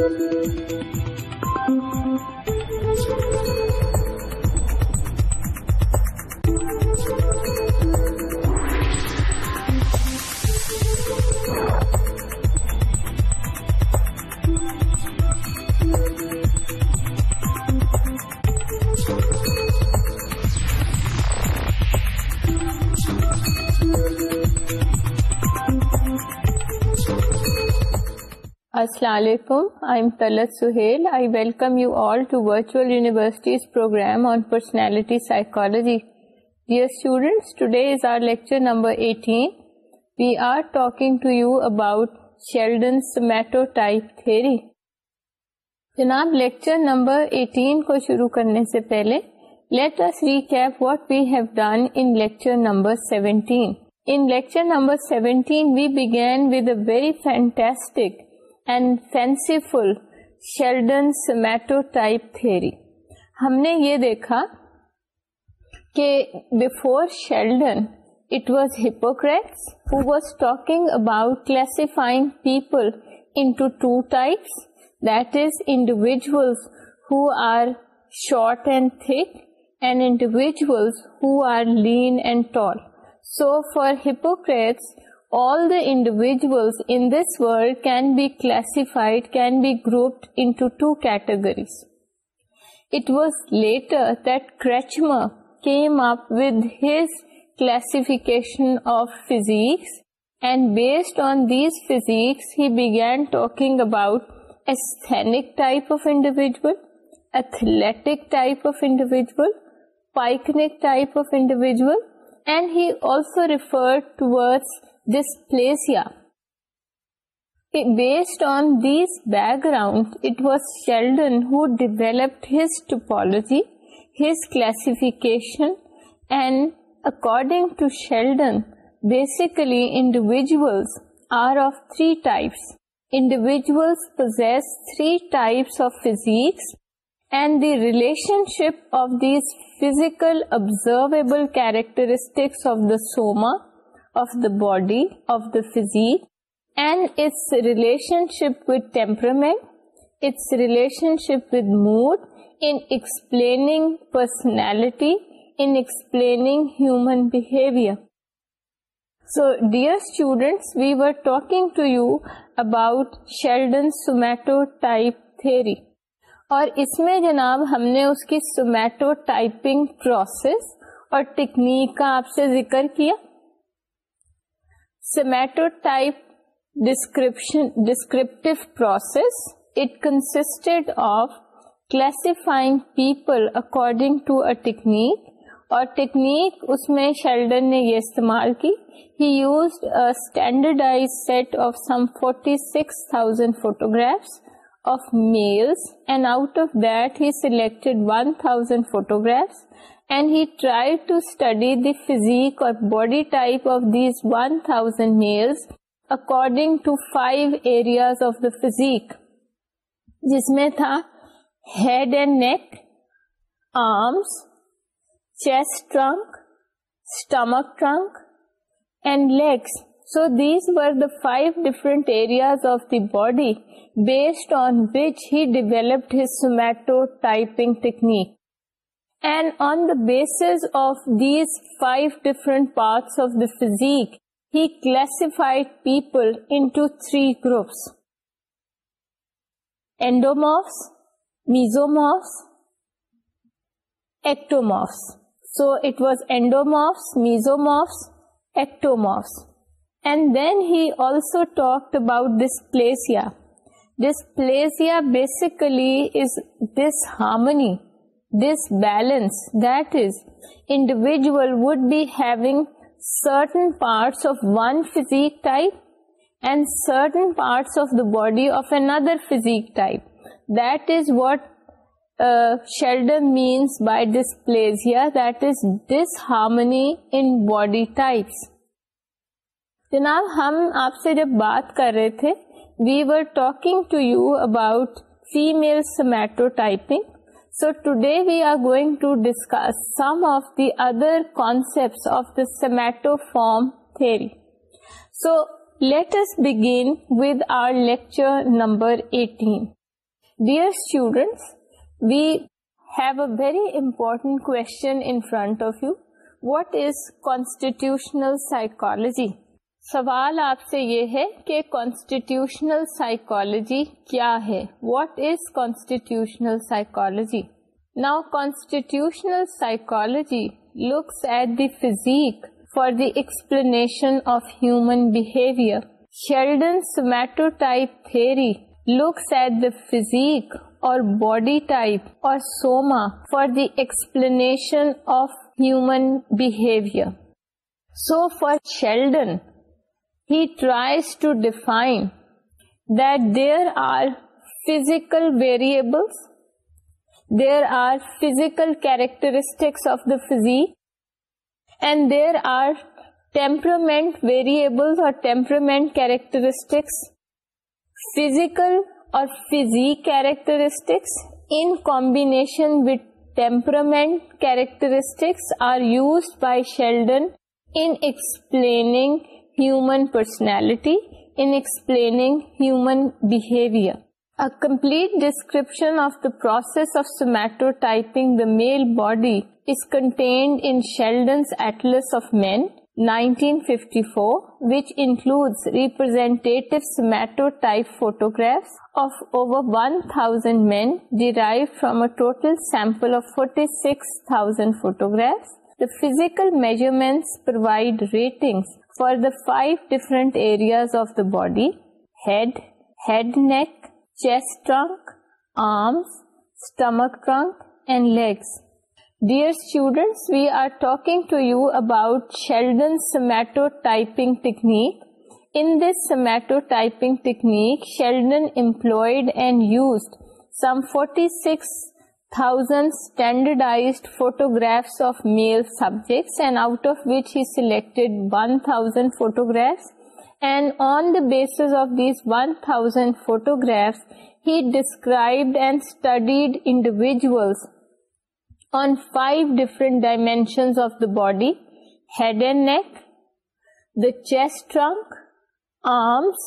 Thank you. شروع کرنے سے پہلے and fancy full Sheldon somatotype theory ہم نے یہ دیکھا کہ before Sheldon it was Hippocrates who was talking about classifying people into two types that is individuals who are short and thick and individuals who are lean and tall so for Hippocrates جلس this world can be classified can be group to categories was later of فیزی based on these physiques been talk about ایسائپیویژل athletic type آفیویژل pyknic and he dysplasia. Based on these backgrounds, it was Sheldon who developed his topology, his classification, and according to Sheldon, basically individuals are of three types. Individuals possess three types of physiques, and the relationship of these physical observable characteristics of the soma body of the physique and its relationship وامٹس relationship with mood personality انگ here so dear students we were talking to you about Sheldon somatotype three اور اس میں جناب ہم نے اس کی سومیٹو ٹائپنگ پروسیس اور ٹیکنیک کا آپ سے ذکر کیا somatotype description descriptive process it consisted of classifying people according to a technique اور ٹیکنیک اس میں شیلڈن نے یہ استعمال کی he used standardized set of some forty six thousand photographs of males and out of that he selected one thousand photographs and he tried to study the physique اور body type of these one thousand years according to five areas of the physique جس میں تھا head and neck arms چیسٹرک stomach trunk and legs so these were the five different areas of the body based on which he developed somatotyping technique And on the basis of these 5 different parts of the physique, he classified people into 3 groups: endomorphs, mesomorphs, ectomorphs. So it was endomorphs, mesomorphs, ectomorphs. And then he also talked about dysplasia. Dysplasia basically is disharmony disbalance that is individual would be having certain parts of one physique type and certain parts of the body of another physique type that is what Sheldon means by dysplasia that is disharmony in body types جناب ہم آپ سے جب بات کر رہے تھے we were talking to you about female somatotyping So today we are going to discuss some of the other concepts of the somatoform theory. So let us begin with our lecture number 18. Dear students, we have a very important question in front of you. What is constitutional psychology? سوال آپ سے یہ ہے کہ constitutional psychology کیا ہے what is constitutional psychology now constitutional psychology looks at the physique for the explanation of human behaviour Sheldon somatotype theory looks at the physique اور body type اور soma for the explanation of human behaviour so for Sheldon he tries to define that there are physical variables, there are physical characteristics of the physique, and there are temperament variables or temperament characteristics, physical or physique characteristics in combination with temperament characteristics are used by Sheldon in explaining human personality in explaining human behavior. A complete description of the process of somatotyping the male body is contained in Sheldon's Atlas of Men, 1954, which includes representative somatotype photographs of over 1,000 men derived from a total sample of 46,000 photographs. The physical measurements provide ratings for the 5 different areas of the body: head, head neck, chest trunk, arms, stomach trunk, and legs. Dear students, we are talking to you about Sheldon's somatotyping technique. In this somatotyping technique, Sheldon employed and used some 46 body head and neck the chest arms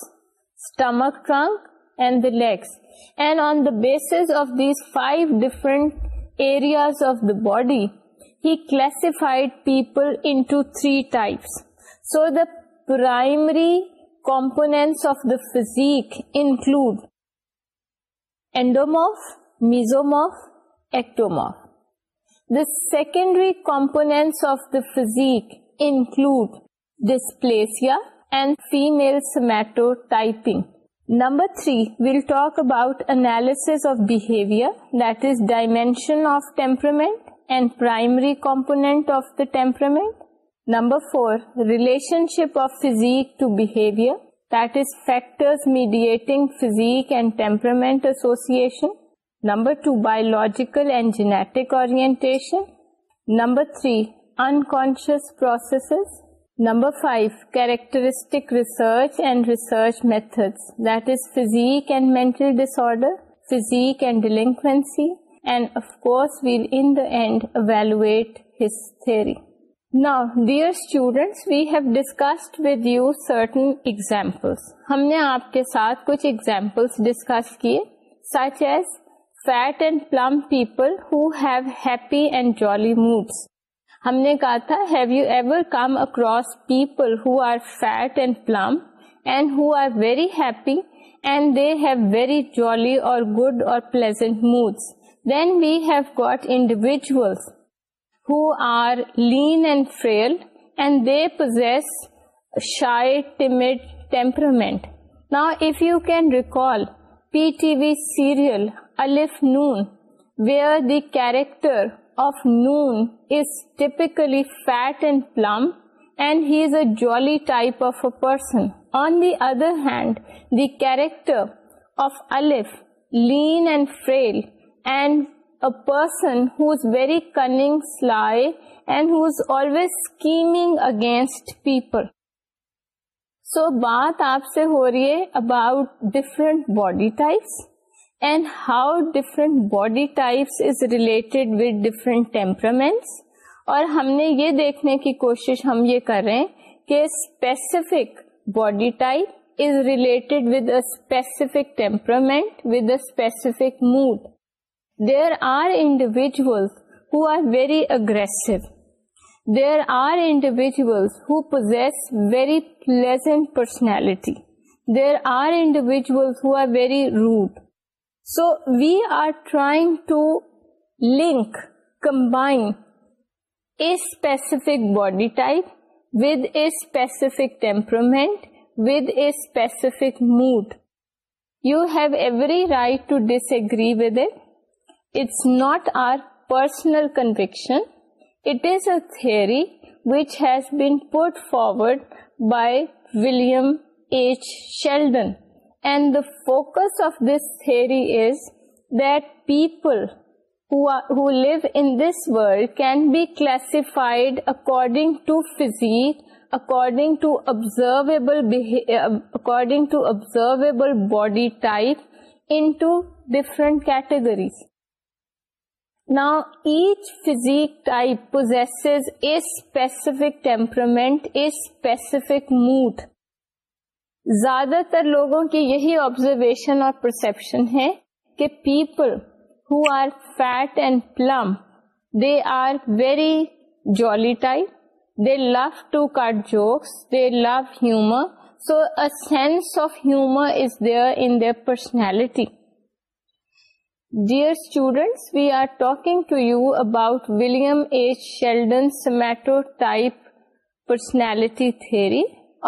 stomach trunk legs And on the basis of these 5 different areas of the body, he classified people into 3 types. So the primary components of the physique include endomorph, mesomorph, ectomorph. The secondary components of the physique include dysplasia and female somatotyping. Number 3, we'll talk about analysis of behavior, that is dimension of temperament and primary component of the temperament. Number 4, relationship of physique to behavior, that is factors mediating physique and temperament association. Number 2, biological and genetic orientation. Number 3, unconscious processes. Number five characteristic research and research method physique mental disorder physical نا dear we have discussed with you certain example ہم نے آپ کے ساتھ کچھ example discuss کیے such as fat and plump people who have happy and jolly moods ہم نے کہا تھا have you ever come across people who are fat and plump and who are very happy and they have very jolly اور good اور pleasant moods then we have got individual who are lean and frail and they possess shy timid temperament نا if you can recall P T V serial Alif Noon where the character of نوز typically fat and plump and he is a jolly type of a person on the other hand the character of الف and frail and a person's very cunning sly and who is always scheming against people so بات آپ سے ہو رہی ہے about different body types and how different body types is related with different temperaments اور ہم نے یہ دیکھنے کی کوشش ہم یہ کر رہے ہیں کہ specific body type is related with a specific mood there are individuals who are very aggressive there are individuals who personality there are individuals who are very rude So we are trying to link, combine a specific body type with a specific temperament, with a specific mood. You have every right to disagree with it. It's not our personal conviction. It is a theory which has been put forward by William H. Sheldon. And the focus of this theory is that people who live in this world can be classified according to physique, uh, according to observable body type into different categories. Now, each physique type possesses a specific temperament, a specific mood, زیادہ تر لوگوں کی یہی observation اور perception ہے کہ people who are fat and plump they are very jolly type they love to cut jokes they love humour so a sense of humour is there in their personality Dear students, we are talking to you about William H. Sheldon's somatotype personality theory.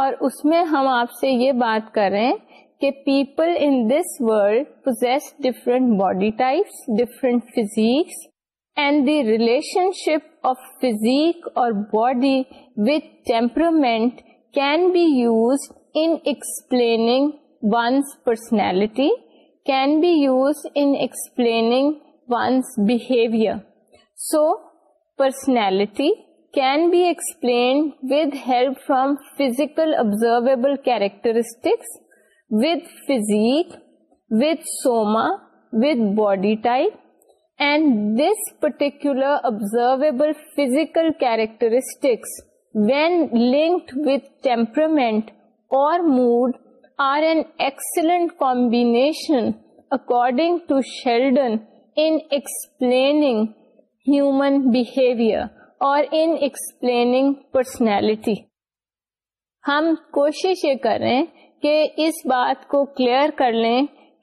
اور اس میں ہم آپ سے یہ بات کر رہے ہیں کہ people in this world possess different body types different physiques and the relationship of physique اور body with temperament can be use in explaining one's personality can be use in explaining one's behaviour so personality can be explained with help from physical observable characteristics, with physique, with soma, with body type. And this particular observable physical characteristics, when linked with temperament or mood, are an excellent combination, according to Sheldon, in explaining human behavior. اور in explaining personality ہم کوشش یہ کر لیں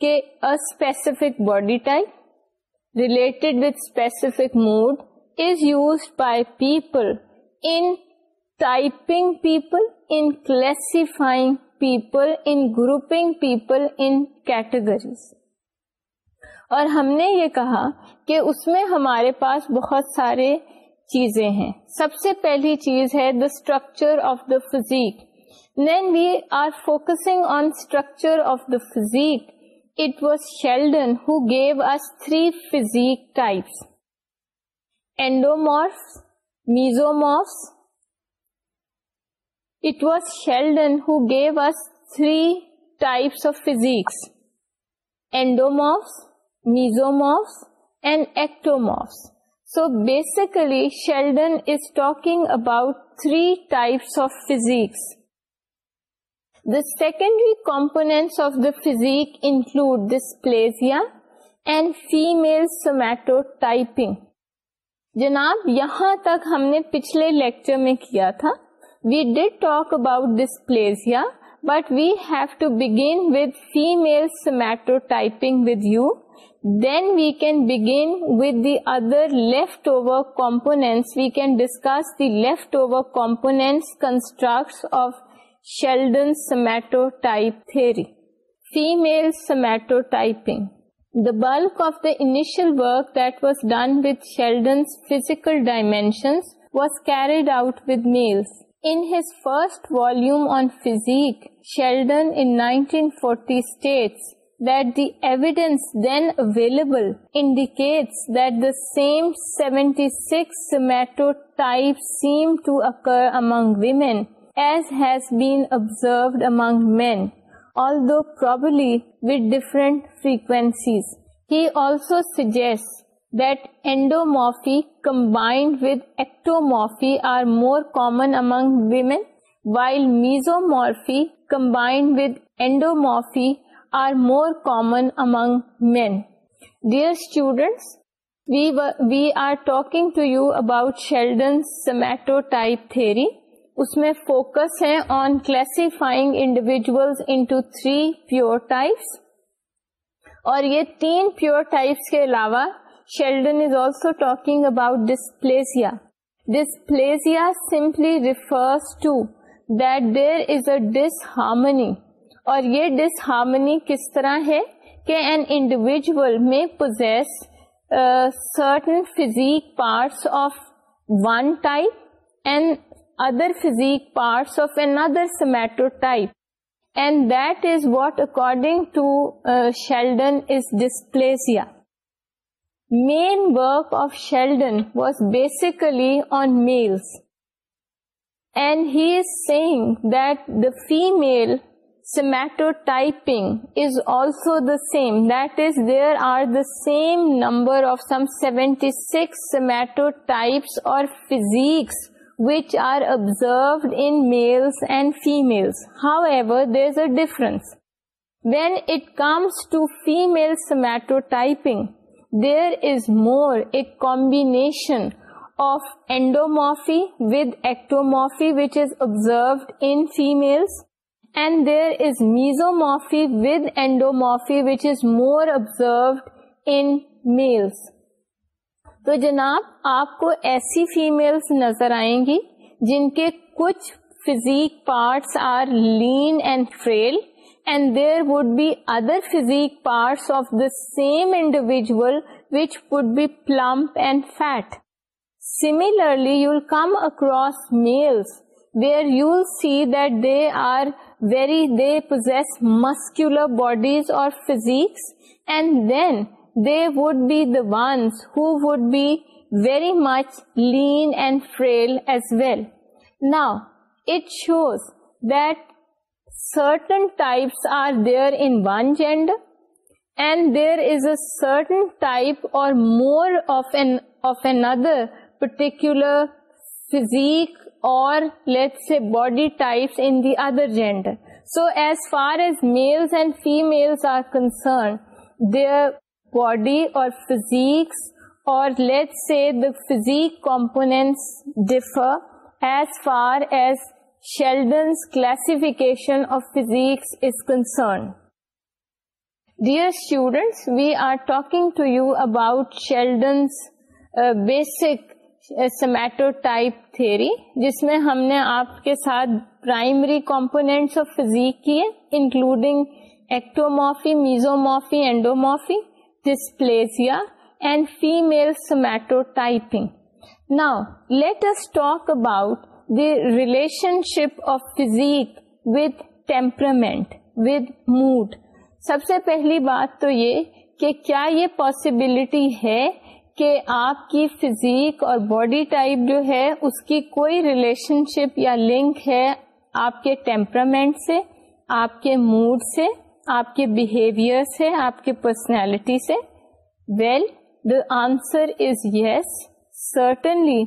کہ specific body type related with specific mood is use by people in typing people in classifying people in grouping people in categories اور ہم نے یہ کہا کہ اس میں ہمارے پاس بہت سارے چیزیں ہیں سب سے پہلی چیز ہے the structure of the physique then we are focusing on structure of the physique it was Sheldon who gave us three physique types endomorphs mesomorphs it was Sheldon who gave us three types of physiques endomorphs mesomorphs and ectomorphs so basically Sheldon is talking about three types of physiques the secondary component of the physique include dysplasia and female somatotyping جناب یہاں تک ہم نے پچھلے lecture میں کیا تھا we did talk about dysplasia but we have to begin with female somatotyping with you then we can again we other left over components over components female somatotyping the bulk of the initial work that was done ویلڈنس physical dimensions was carried out ویلس انس first والکن forty state that the evidence then available indicates that the same 76 somatotypes seem to occur among women as has been observed among men, although probably with different frequencies. He also suggests that endomorphy combined with ectomorphy are more common among women, while mesomorphy combined with endomorphy are more common men dear students we are talking to you about Sheldon somatotype theory اس میں focus ہے on classifying individual into three pure types اور یہ تین pure types کے علاوہ Sheldon is also talking about dysplasia dysplasia simply refers to that there is a disharmony اور یہ ڈس ہارمنی کس طرح ہے کہ این انڈیویجل میں possess certain physique parts of one type and other physique parts of an other somatotype and that is what according to Sheldon is Sheldon's main work of Sheldon was basically on males and he is seeing that the female Somatotyping is also the same. That is, there are the same number of some 76 somatotypes or physiques which are observed in males and females. However, there's a difference. When it comes to female somatotyping, there is more a combination of endomorphy with ectomorphy which is observed in females. تو جناب آپ کو ایسی آئیں گی other physique parts of the same individual which we plump and fat similarly come across males where you see they are they possess muscular bodies or physiques, and then they would be the ones who would be very much lean and frail as well. Now, it shows that certain types are there in one gender, and there is a certain type or more of another particular physique or let's say body types in the other gender. So as far as males and females are concerned, their body or physiques, or let's say the physique components, differ as far as Sheldon's classification of physiques is concerned. Dear students, we are talking to you about Sheldon's uh, basic somatotype theory جس میں ہم نے آپ کے ساتھ primary components of physique کیے including ectomorphy mesomorphy endomorphy dysplasia and female somatotyping now let us talk about the relationship of physique with temperament with mood سب سے پہلی بات تو یہ کہ کیا یہ پاسبلٹی ہے کہ آپ کی فزیک اور باڈی ٹائپ جو ہے اس کی کوئی ریلیشن شپ یا لنک ہے آپ کے ٹیمپرامنٹ سے آپ کے موڈ سے آپ کے بہیویئر سے آپ کے پرسنالٹی سے well the answer is yes certainly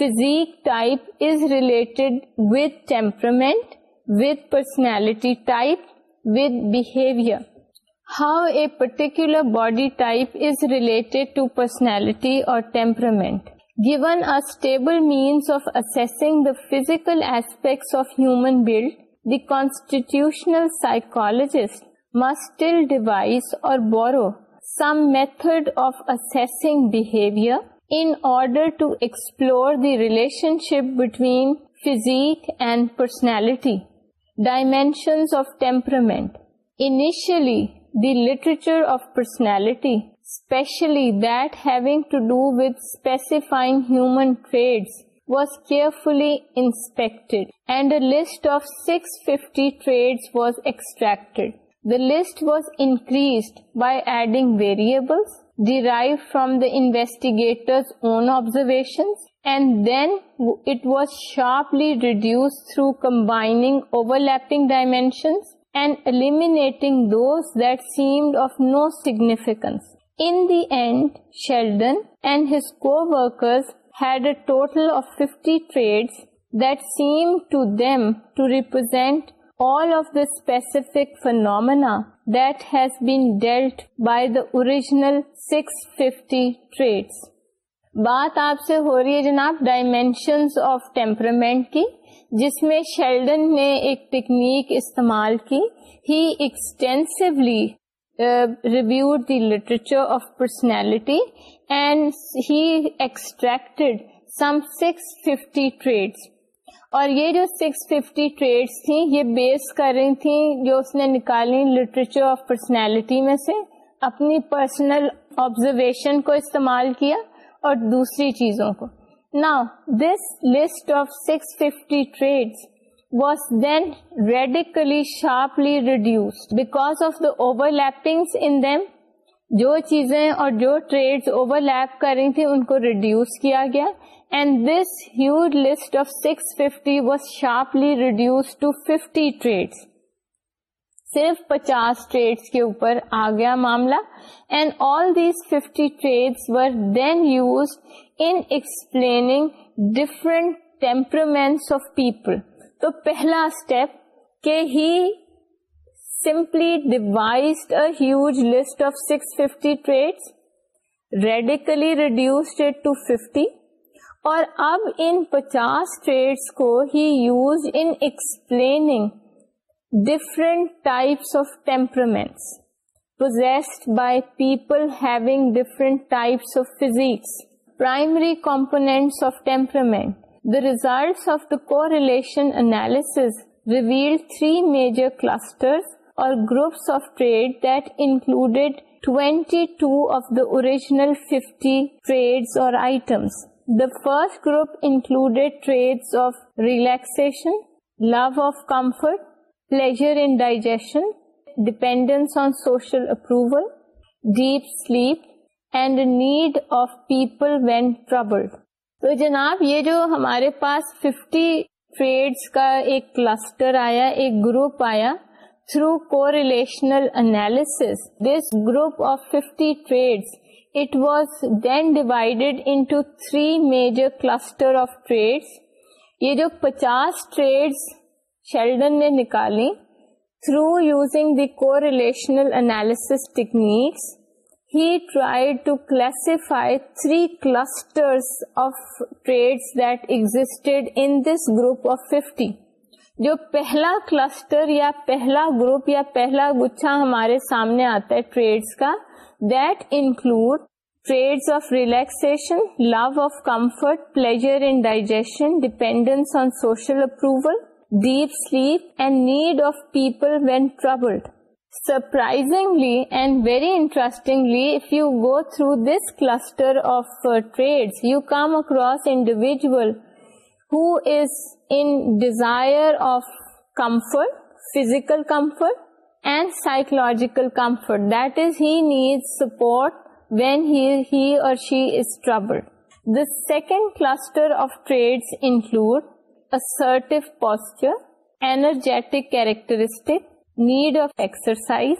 physique type is related with temperament with personality type with behaviour how a particular body type is related to personality or temperament. Given a stable means of assessing the physical aspects of human build, the constitutional psychologist must still devise or borrow some method of assessing behavior in order to explore the relationship between physique and personality. Dimensions of temperament. Initially, the literature of personality, especially that having to do with specifying human traits, was carefully inspected, and a list of 650 traits was extracted. The list was increased by adding variables derived from the investigator's own observations, and then it was sharply reduced through combining overlapping dimensions and eliminating those seem of no significance in this total of fifty traits that seem to them to represent all of the specific phenomena that has belt by the original six fifty traits بات آپ سے ہو رہی ہے جناب dimensions of temperament کی جس میں شیلڈن نے ایک ٹیکنیک استعمال کی he extensively reviewed the literature of personality and he extracted some six fifty traits اور یہ جو سکس ففٹی ٹریڈس تھیں یہ بیس کر رہی تھیں جو اس نے نکالی لٹریچر آف پرسنالٹی میں سے اپنی پرسنل آبزرویشن کو استعمال کیا اور دوسری چیزوں کو نا this list of six fifty traits was then radically sharply reduce back of داپنگ جو چیزیں اور جو ٹریڈ اوور لیپ کر رہی تھیں ان کو ریڈیوس کیا گیا and this list of six fifty was sharply reduce to fifty traits صرف پچاس ٹریڈس کے اوپر آ گیا معاملہ and all these fifty traits were then use in explaining different temperaments of people تو پہلا اسٹیپ کہ he simply devised a huge list of six fifty traits radically reduce to fifty اور اب ان پچاس ٹریڈس کو he use in explaining different types of ٹیمپرمینٹس پروزیسڈ by people having different types of physiques result of the correlation اور items the first group included trait of relaxation love of comfort pleasure digestion dependence on social approval deep sleep and need of people when trouble تو جناب یہ جو ہمارے پاس 50 traits کا ایک cluster آیا ایک گروپ آیا تھرو کو relational analysis this group of 50 traits it was then divided into three major cluster of traits یہ جو پچاس ٹریڈس شیلڈن نے نکالی تھرو یوزنگ دی کو relational analysis techniques he tried to classify three clusters of trades that existed in this group of 50. جو پہلا cluster یا پہلا گروپ یا پہلا گچھا ہمارے سامنے آتا ہے ٹریڈس کا that include traits of relaxation love of comfort pleasure digestion dependence on social approval deep sleep and need of people when troubled Surprisingly and very interestingly, if you go through this cluster of uh, traits, you come across individual who is in desire of comfort, physical comfort and psychological comfort. That is, he needs support when he or she is troubled. The second cluster of traits include assertive posture, energetic characteristic, need of exercise,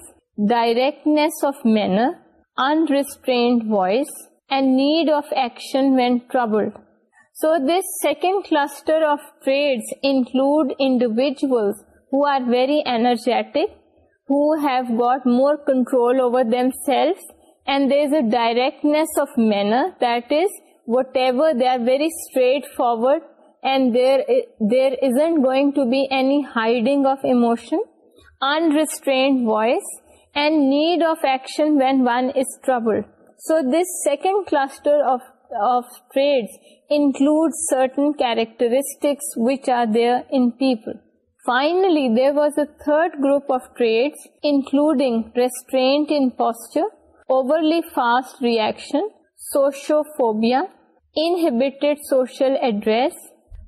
directness of manner, unrestrained voice, and need of action when troubled. So this second cluster of traits include individuals who are very energetic, who have got more control over themselves, and there is a directness of manner, that is, whatever, they are very straightforward, and there isn't going to be any hiding of emotion unrestrained voice, and need of action when one is troubled. So this second cluster of traits includes certain characteristics which are there in people. Finally, there was a third group of traits including restraint in posture, overly fast reaction, sociophobia, inhibited social address,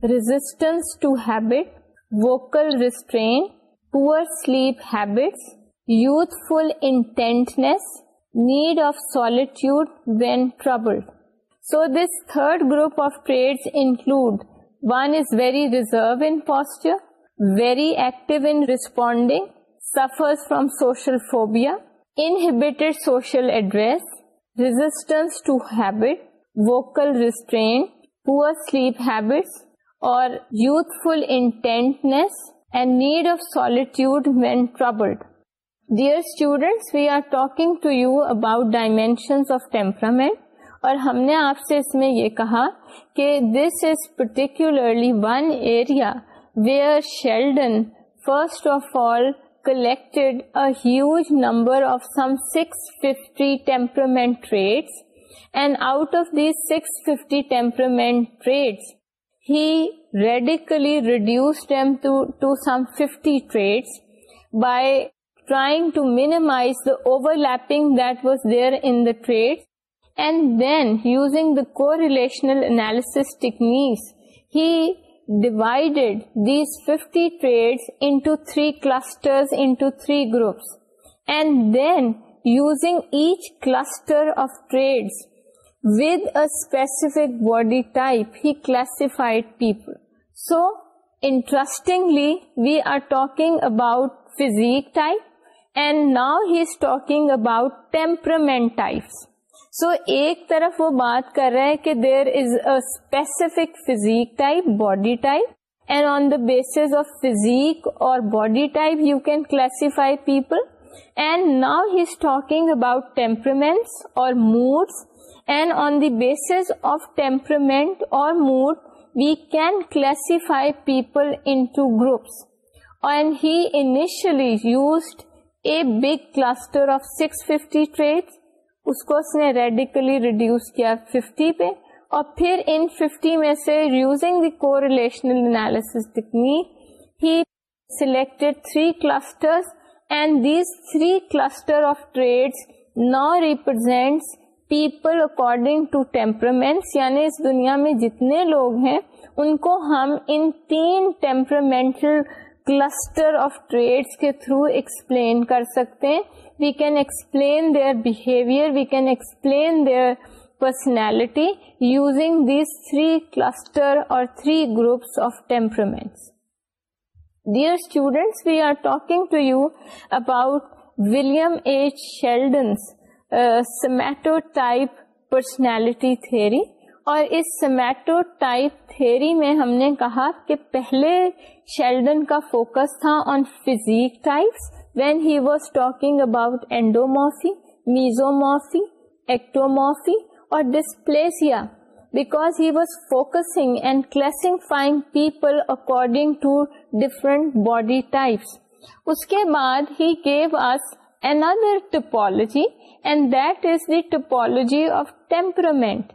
resistance to habit, vocal restraint, poor sleep habits, youthful intentness, need of solitude when troubled. So this third group of traits include, one is very reserved in posture, very active in responding, suffers from social phobia, inhibited social address, resistance to habit, vocal restraint, poor sleep habits, or youthful intentness and need of solitude when troubled. Dear students, we are talking to you about dimensions of temperament. اور ہم نے آپ سے اس میں یہ کہا کہ this is particularly one area where Sheldon first of all collected huge number of some six fifty temperament traits and out of six fifty temperament traits he radically reduced them to some 50 traits by trying to minimize the overlapping that was there in the traits. And then, using the correlational analysis techniques, he divided these 50 traits into 3 clusters, into 3 groups. And then, using each cluster of traits, with a specific body type he classified people so interestingly we are talking about physique type and now he is talking about temperaments so ایک طرف وہ بات کر رہے کہ there is physique type body type and on the basis of physique اور body type you can classify people and now he is talking about temperaments اور moods and on the base of temperament اور mood we can classify people انوپس he big اس نے radically reduce کیا fifty پہ اور پھر ان ففٹی میں سے یوزنگ دی کو selected three cluster of traits now represents people according to temperaments یعنی اس دنیا میں جتنے لوگ ہیں ان کو ہم ان تین ٹیمپرمنٹل کلسٹر آف ٹریڈس کے تھرو ایکسپلین کر سکتے ہیں we can explain their behaviour we can explain their personality using these three cluster اور three groups of temperaments dear students we are talking to you about William H Sheldon's somatotype personality theory اور اس somatotype theory میں ہم نے کہا کہ پہلے Sheldon کا فوکس تھا on physique types when he was talking about endomorphy mesomorphy active اور dysplasia because he was focusing and classifying people according to different body types اس کے بعد he gave us another topology, and that is the topology of temperament.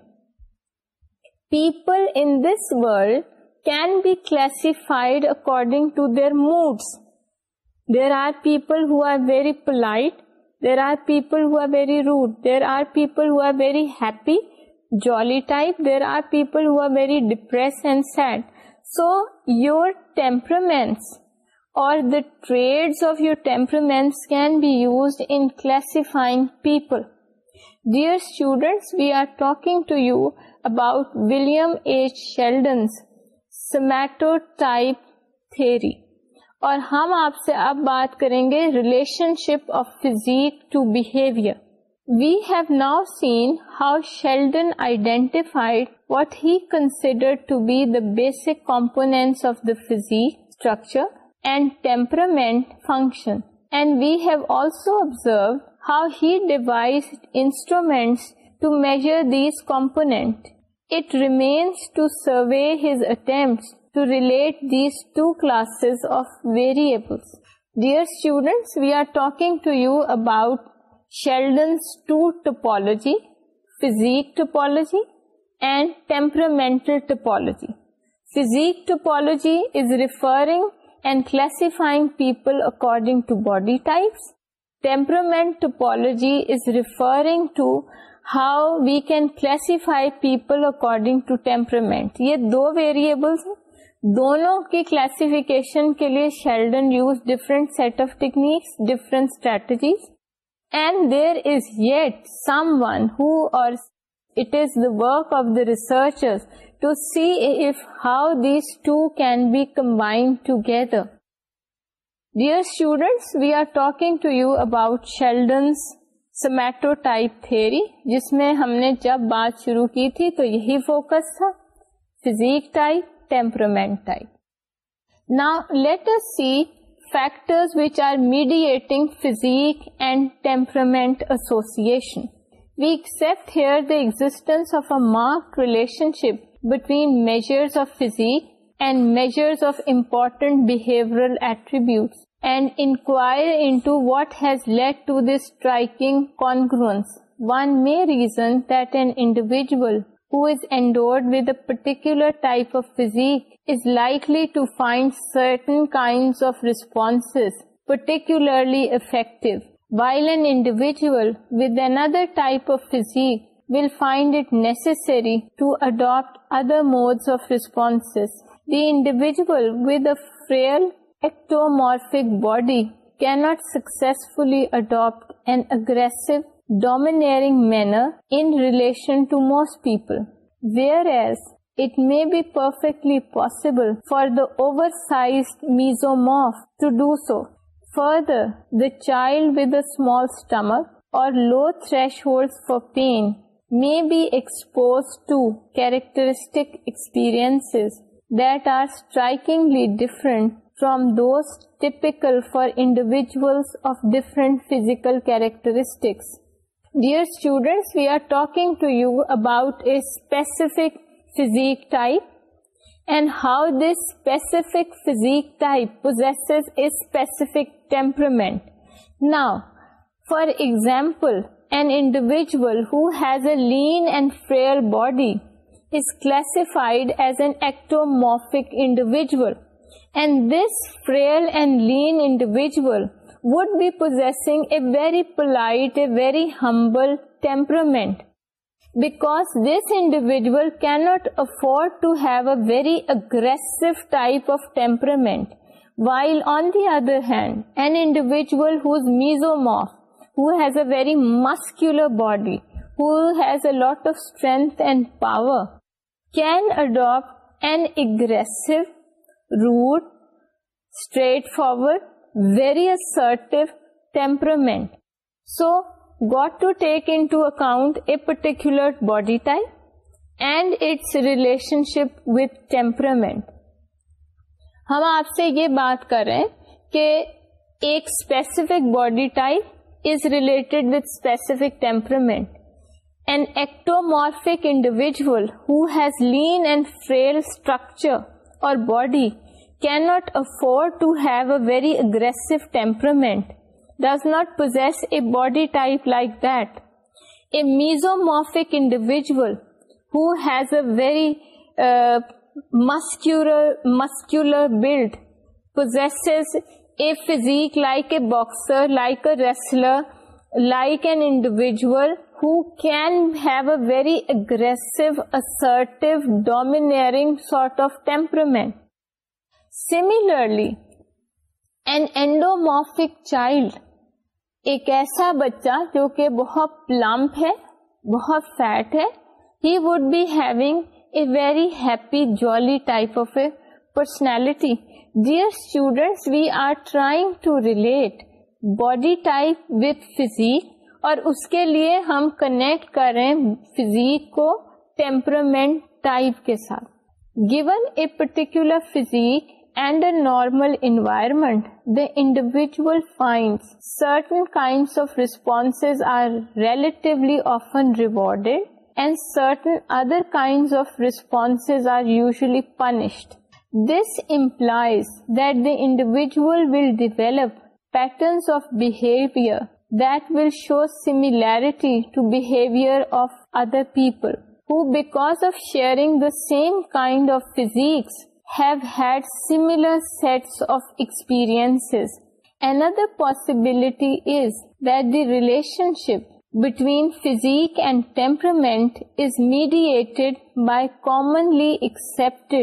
People in this world can be classified according to their moods. There are people who are very polite, there are people who are very rude, there are people who are very happy, jolly type, there are people who are very depressed and sad. So your temperaments trait of your temperaments can be use in finding people dear students we are talking about Sheldon's somatotype three اور ہم آپ سے اب بات کریں گے relationship of physique to behaviour we have now seen how Sheldon identified what he consider basic component of the physique structure and temperament function. And we have also observed how he devised instruments to measure these components. It remains to survey his attempts to relate these two classes of variables. Dear students, we are talking to you about Sheldon's two topology, physique topology and temperamental topology. Physique topology is referring and classifying people according to body to how we can classify people according to temperament یہ دو variables ہیں دونوں کی classification کے لیے Sheldon use different set of techniques different strategies and there is yet some one who اور it is the work of the researcher to see if how these two can be combined together dear students we are talking to you about Sheldon's somatotype three جس میں ہم نے جب بات شروع کی تھی تو یہی فوکس تھا فیزک ٹائپ ٹیمپرومینٹ ٹائپ نا let's see factor which are mediating physique and temperament association we accept here the existence of um relationship between measures of physique and measures of important behavioral attributes and inquire into what has led to this striking congruence. One may reason that an individual who is endowed with a particular type of physique is likely to find certain kinds of responses particularly effective, while an individual with another type of physique will find it necessary to adopt other modes of responses. The individual with a frail ectomorphic body cannot successfully adopt an aggressive, domineering manner in relation to most people, whereas it may be perfectly possible for the oversized mesomorph to do so. Further, the child with a small stomach or low thresholds for pain may be exposed to characteristic experiences that are strikingly different from those typical for individuals of different physical characteristics. Dear students, we are talking to you about a specific physique type and how this specific physique type possesses a specific temperament. Now, for example, an individual who has a lean and frail body is classified as an ectomorphic individual, and this frail and lean individual would be possessing a very polite, a very humble temperament, because this individual cannot afford to have a very aggressive type of temperament. While on the other hand, an individual who is mesomorph who has a very muscular body, who has a lot of strength and power, can adopt an aggressive, rude, straightforward, very assertive temperament. So, got to take into account a particular body type and its relationship with temperament. ہم آپ سے یہ بات کر رہے ہیں کہ ایک specific body type is related with specific temperament. An ectomorphic individual who has lean and frail structure or body cannot afford to have a very aggressive temperament, does not possess a body type like that. A mesomorphic individual who has a very uh, muscular build, possesses ف لک boxer like a wrestler like an individual ہوگریسرمین سیملرلیڈو مارفک child ایک ایسا بچہ جو کہ بہت plump ہے بہت فیٹ ہے he would being a very happy jolly type of personality student we are trying to relate body type physique اور اس کے لیے ہم کنیکٹ ہیں فزیک کو ٹیمپرومینٹ کے ساتھ given a particular physique and a normal environment the individual find certain kinds of response are relatively rewarded and certain other kind of response are usually punished individual will develop patterns will show سلیرنگ same kind of had similar sets of experience another possibility is that the relationship between physiques and temperament is mediated by commonly accept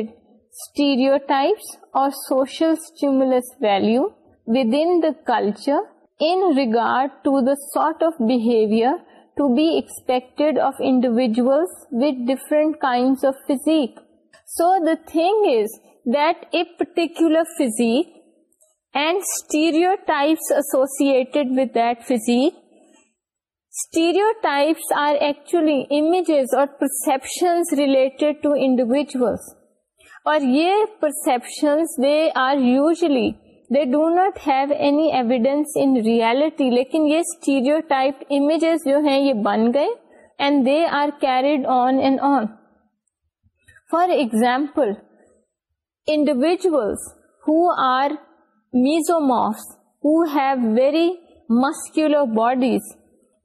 stereotypes or social stimulus value within the culture in regard to the sort of behavior to be expected of individuals with different kinds of physique. So the thing is that a particular physique and stereotypes associated with that physique, stereotypes are actually images or perceptions related to individuals. اور یہ perceptions they are usually they do not have any evidence in reality لیکن یہ stereotype images جو ہیں یہ بن گئے and they are carried on and on for example individuals who are mesomorphs who have very muscular bodies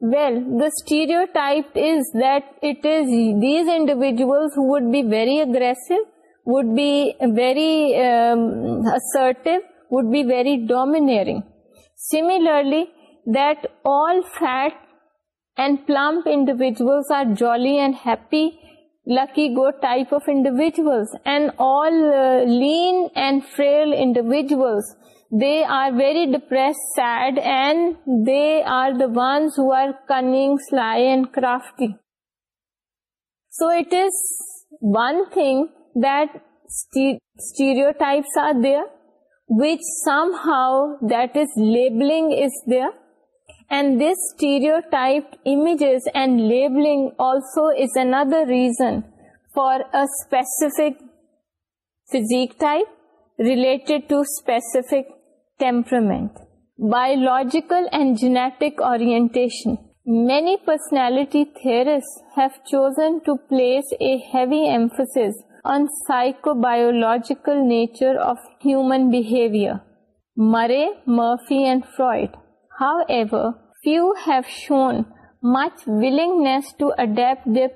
the stereotype is that it is these individuals who would be very aggressive would be very um, assertive, would be very domineering. Similarly, that all fat and plump individuals are jolly and happy, lucky-go type of individuals, and all uh, lean and frail individuals, they are very depressed, sad, and they are the ones who are cunning, sly, and crafty. So it is one thing that stereotypes are there, which somehow that is labeling is there, and this stereotyped images and labeling also is another reason for a specific physique type related to specific temperament. Biological and genetic orientation. Many personality theorists have chosen to place a heavy emphasis jackal nature of ہیومنفیڈ however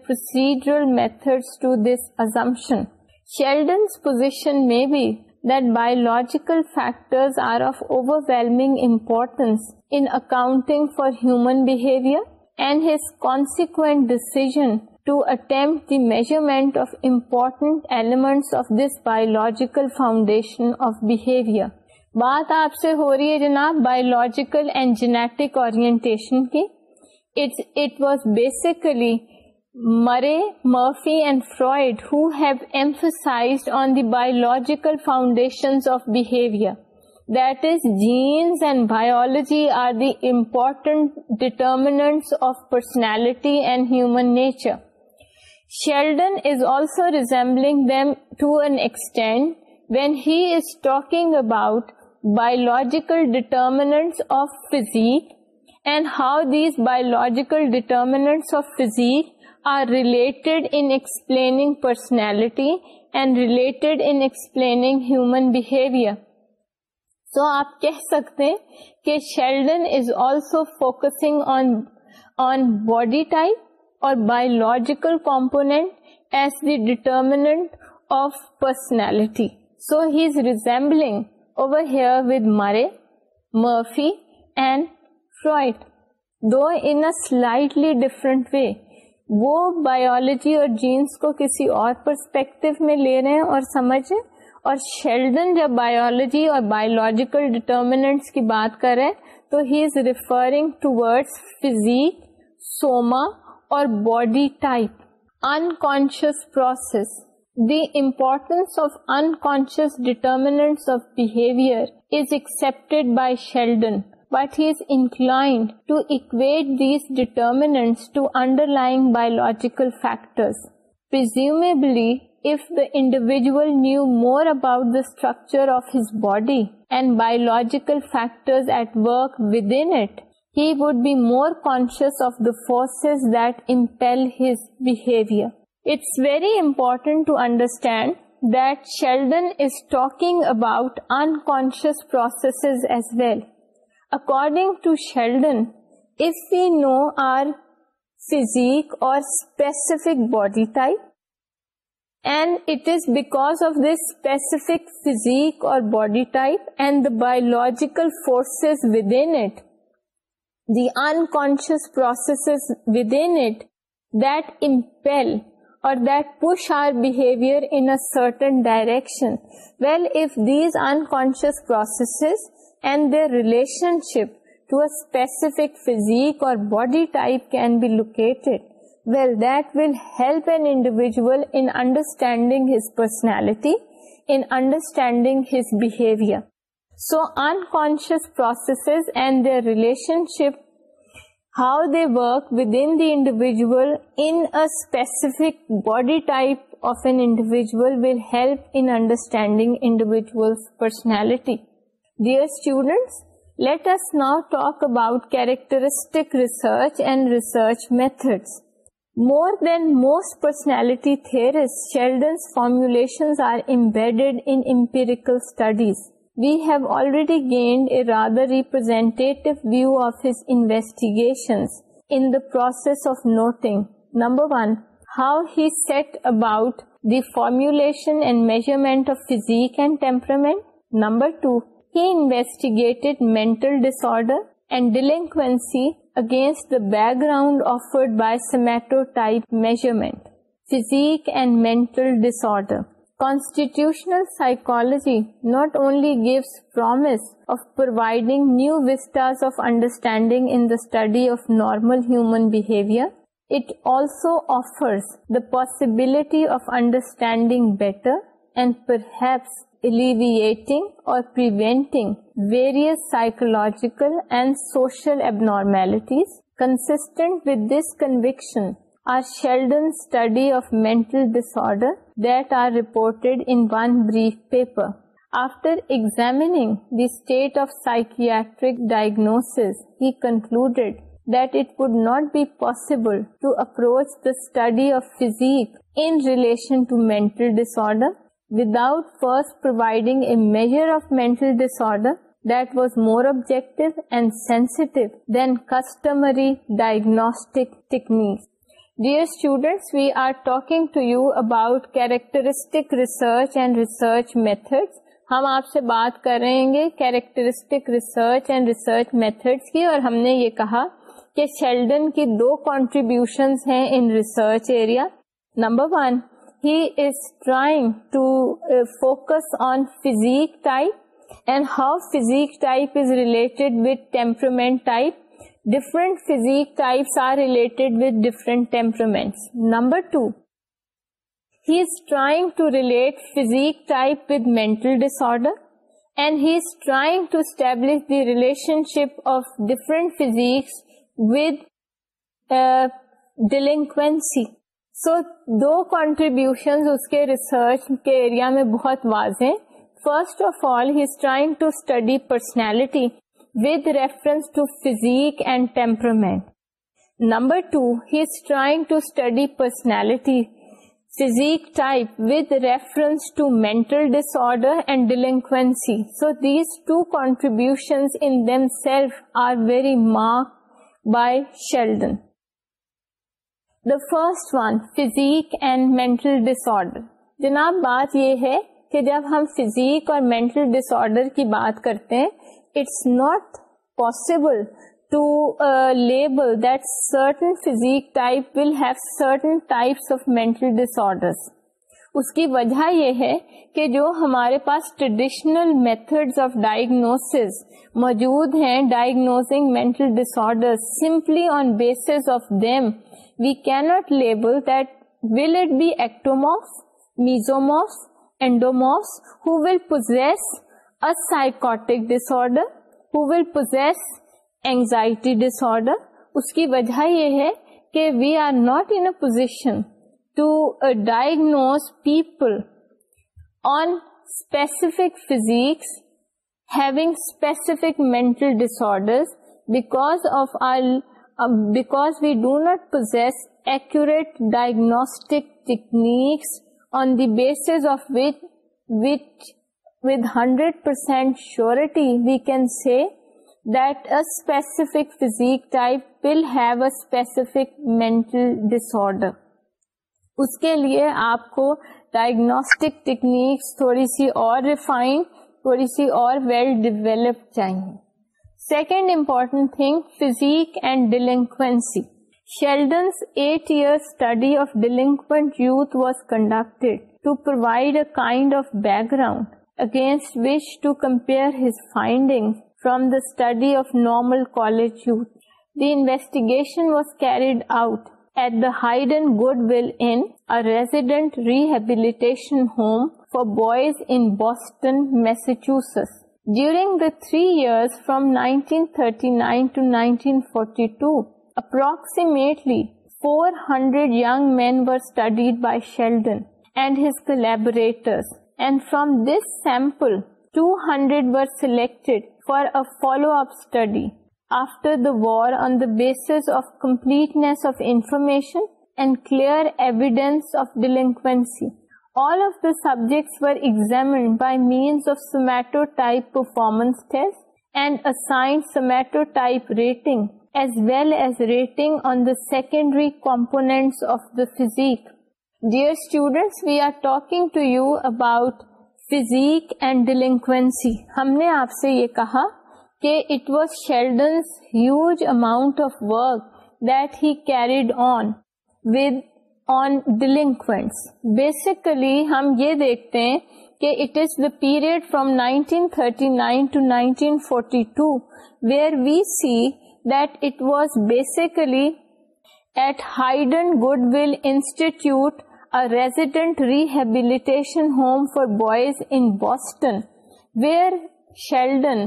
procedure Sheldon's position میں بھی that biological فیکٹرمنگ importance N accounting for human and his consequent decision measurement of important ایلیمنٹسیکل foundation بات آپ سے ہو رہی ہے جناب بایولوجیکلٹیشن کیجیکل foundation that is genes and biology are the important determinants and human nature Sheldon is also resembling them to an extent when he is talking about biological determinants of physique and how these biological determinants of physique in explaining personality and related human so آپ کہہ سکتے ہیں کہ اور biological component as the determinant of personality so he is resembling over here with Murray Murphy and Freud though in slightly different way وہ biology اور genes کو کسی اور پرسپیکٹو میں لے رہے ہیں اور سمجھیں اور شیلڈن جب بایولوجی اور بایولوجیکل ڈٹرمنٹس کی بات کریں تو he is referring to words physique soma body type ان کو ڈیٹرمیٹس to underline biological factors presumably if the individual knew more about the structure of his body and biological factor at work with int he would be more conscious of the forces that impel his behavior. It's very important to understand that Sheldon is talking about unconscious processes as well. According to Sheldon, if we know our physique or specific body type, and it is because of this specific physique or body type and the biological forces within it the unconscious processes اور relationship to اےک فر body type can be located well that will help N انڈیویژلڈنگ his personality in understanding his behaviour So unconscious processes and their relationship, how they work within the individual in a specific body type of an individual will help in understanding individual's personality. Dear students, let us now talk about characteristic research and research methods. More than most personality theorists, Sheldon's formulations are embedded in empirical studies. We have ready gender representative view of investigations نمبرمنٹ of فیزیکرامنٹ number two he investigated mental disorder and delinquency against the background of by somatotype measurement physical disorder Constitutional psychology not only gives promise of providing new vistas of understanding in the study of normal human behavior, it also offers the possibility of understanding better and perhaps alleviating or preventing various psychological and social abnormalities. Consistent with this conviction are Sheldon's study of mental disorder that are reported in one brief paper. After examining the state of psychiatric diagnosis, he concluded that it would not be possible to approach the study of physique in relation to mental disorder without first providing a measure of mental disorder that was more objective and sensitive than customary diagnostic techniques. Dear students we are talking to you about characteristic research research methods. ہم آپ سے بات کر رہے گے characteristic research and research methods کی اور ہم نے یہ کہا کہ شیلڈن کی دو کانٹریبیوشنس ہیں in research area number one he is trying to focus on physique type and how physique type is related with temperament type different physique types are related with different temperaments number two heat physique type with mental disorder and he is trying to establish the relationship of different physiques وسی so دو contribution اس کے research کے area میں بہت واضح first of all he tied personality with reference to فیزیکرمینٹ number two he to study personality physiques to میں first one physical disorder جناب بات یہ ہے کہ جب ہم فزیک اور مینٹل ڈس آرڈر کی بات کرتے ہیں it's not possible to uh, label that certain physique type will have certain types of mental disorders. اس کی وجہ یہ ہے کہ جو ہمارے پاس ٹریڈیشنل میتھڈ آف ڈائگنوس موجود ہیں diagnosing mental disorder simply on base of them we can't label that will it be ectomorphs mesomorphs endomorphs who will possess psychotic disorder who will possess anxiety disorder اس کی وجہ یہ ہے کہ we are not in a position to diagnose people on specific physiques having specific mental ڈس because of because we do not possess ایک diagnostic techniques on the base of و with hundred percent surety we can see that افک type will have a mental disorder اس کے لیے آپ کو diagnostic techniques تھوڑی سی اور ریفائنڈ تھوڑی سی اور ویل ڈیولپڈ چاہیے second important thing physique and delinquency Sheldon's eight year study of delinquent youth was conducted to provide a kind of background against which to compare his findings from the study of normal college youth. The investigation was carried out at the Hayden Goodwill Inn, a resident rehabilitation home for boys in Boston, Massachusetts. During the 3 years from 1939 to 1942, approximately 400 young men were studied by Sheldon and his collaborators select فارو اپنس of completeness rating as well as rating سیکنڈرینٹ physique dear students we are talking to you about physical ہم نے آپ سے یہ کہا کہ it is the period from nineteen thirty nineteen forty two where we see that it was basically at Hayden Goodwill institute resident rehabilitation home for boys in Boston where Sheldon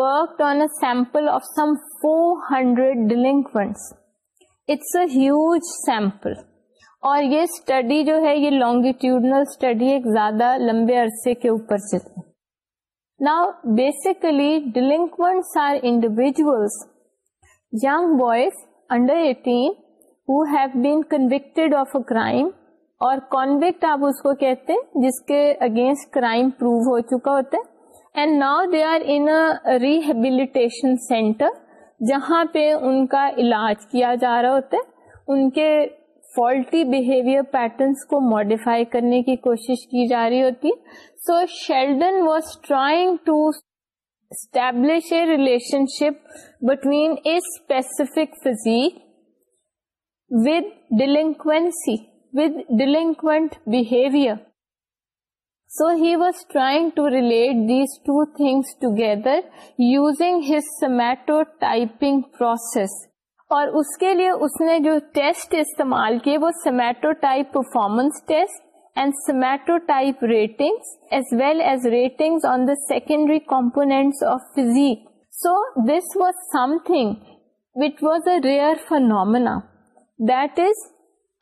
worked on of some four hundred 400 delinquents. It's a huge sample اور یہ study جو ہے یہ longitudinal study ایک زیادہ لمبے عرصے کے اوپر سے نا basically delinquent are individuals young boys under convicted of a crime اور کانوکٹ آپ اس کو کہتے ہیں جس کے اگینسٹ کرائم پروو ہو چکا ہوتا ہے and now they are in rehabilitation centre جہاں پہ ان کا علاج کیا جا رہا ہوتا ہے ان کے فالٹی بہیویئر پیٹرنس کو ماڈیفائی کرنے کی کوشش کی جا رہی ہوتی so Sheldon was trying to establish a relationship between a specific physique with delinquency with delinquent behaviour so he was trying to relate these two things together using his somatotyping process اور اس کے لیے اس نے جو test استعمال کیے وہ somatotype performance test and somatotype ratings as well as rating on the secondary component of physique so this was something which was a rare phenomena that is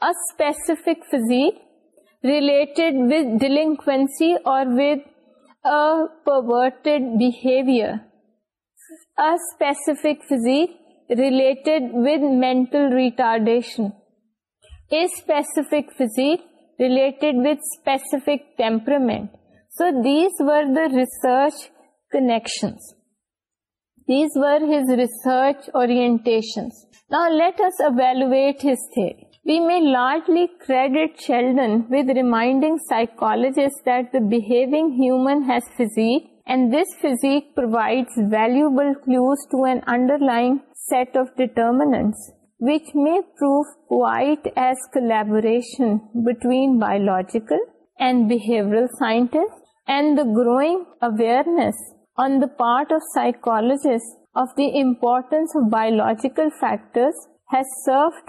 with delinquency اور temperament so these were the research let these evaluate research theory. Be may largely reminding psychologist human has physics physique provide ویلوبلنٹس which me proof quite as collaboration between biological scientist and the growing awareness on the part of سائیکالوجیس of the importance of biological factors value of a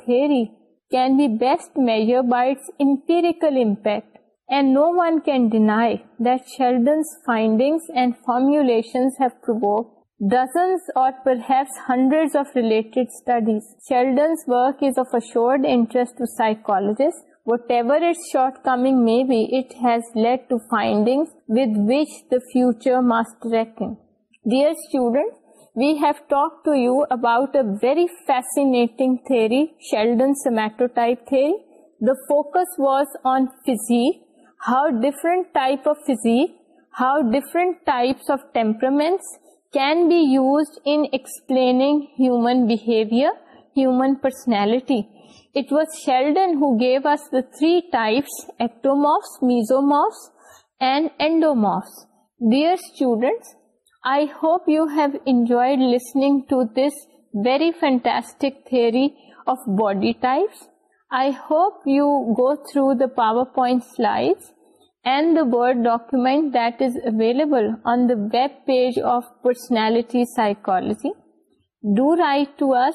three کی best major bias and no one can deny that چیلڈرشنس what ایورٹ coming میں future dear student we have talk to you about a very fascinating theory Sheldon's somatotype تھے the focus was on physiques how different type of physique, how different types of temperaments can be used in explaining human behavior, human personality. It was Sheldon who gave us the three types, ectomorphs, mesomorphs and endomorphs. Dear students, I hope you have enjoyed listening to this very fantastic theory of body types. I hope you go through the PowerPoint slides and the Word document that is available on the web page of Personality Psychology. Do write to us.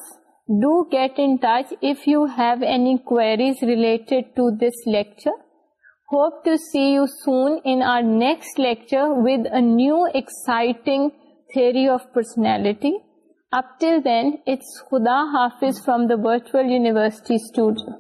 Do get in touch if you have any queries related to this lecture. Hope to see you soon in our next lecture with a new exciting theory of personality. Up till then, it's Khuda Hafiz from the Virtual University Studio.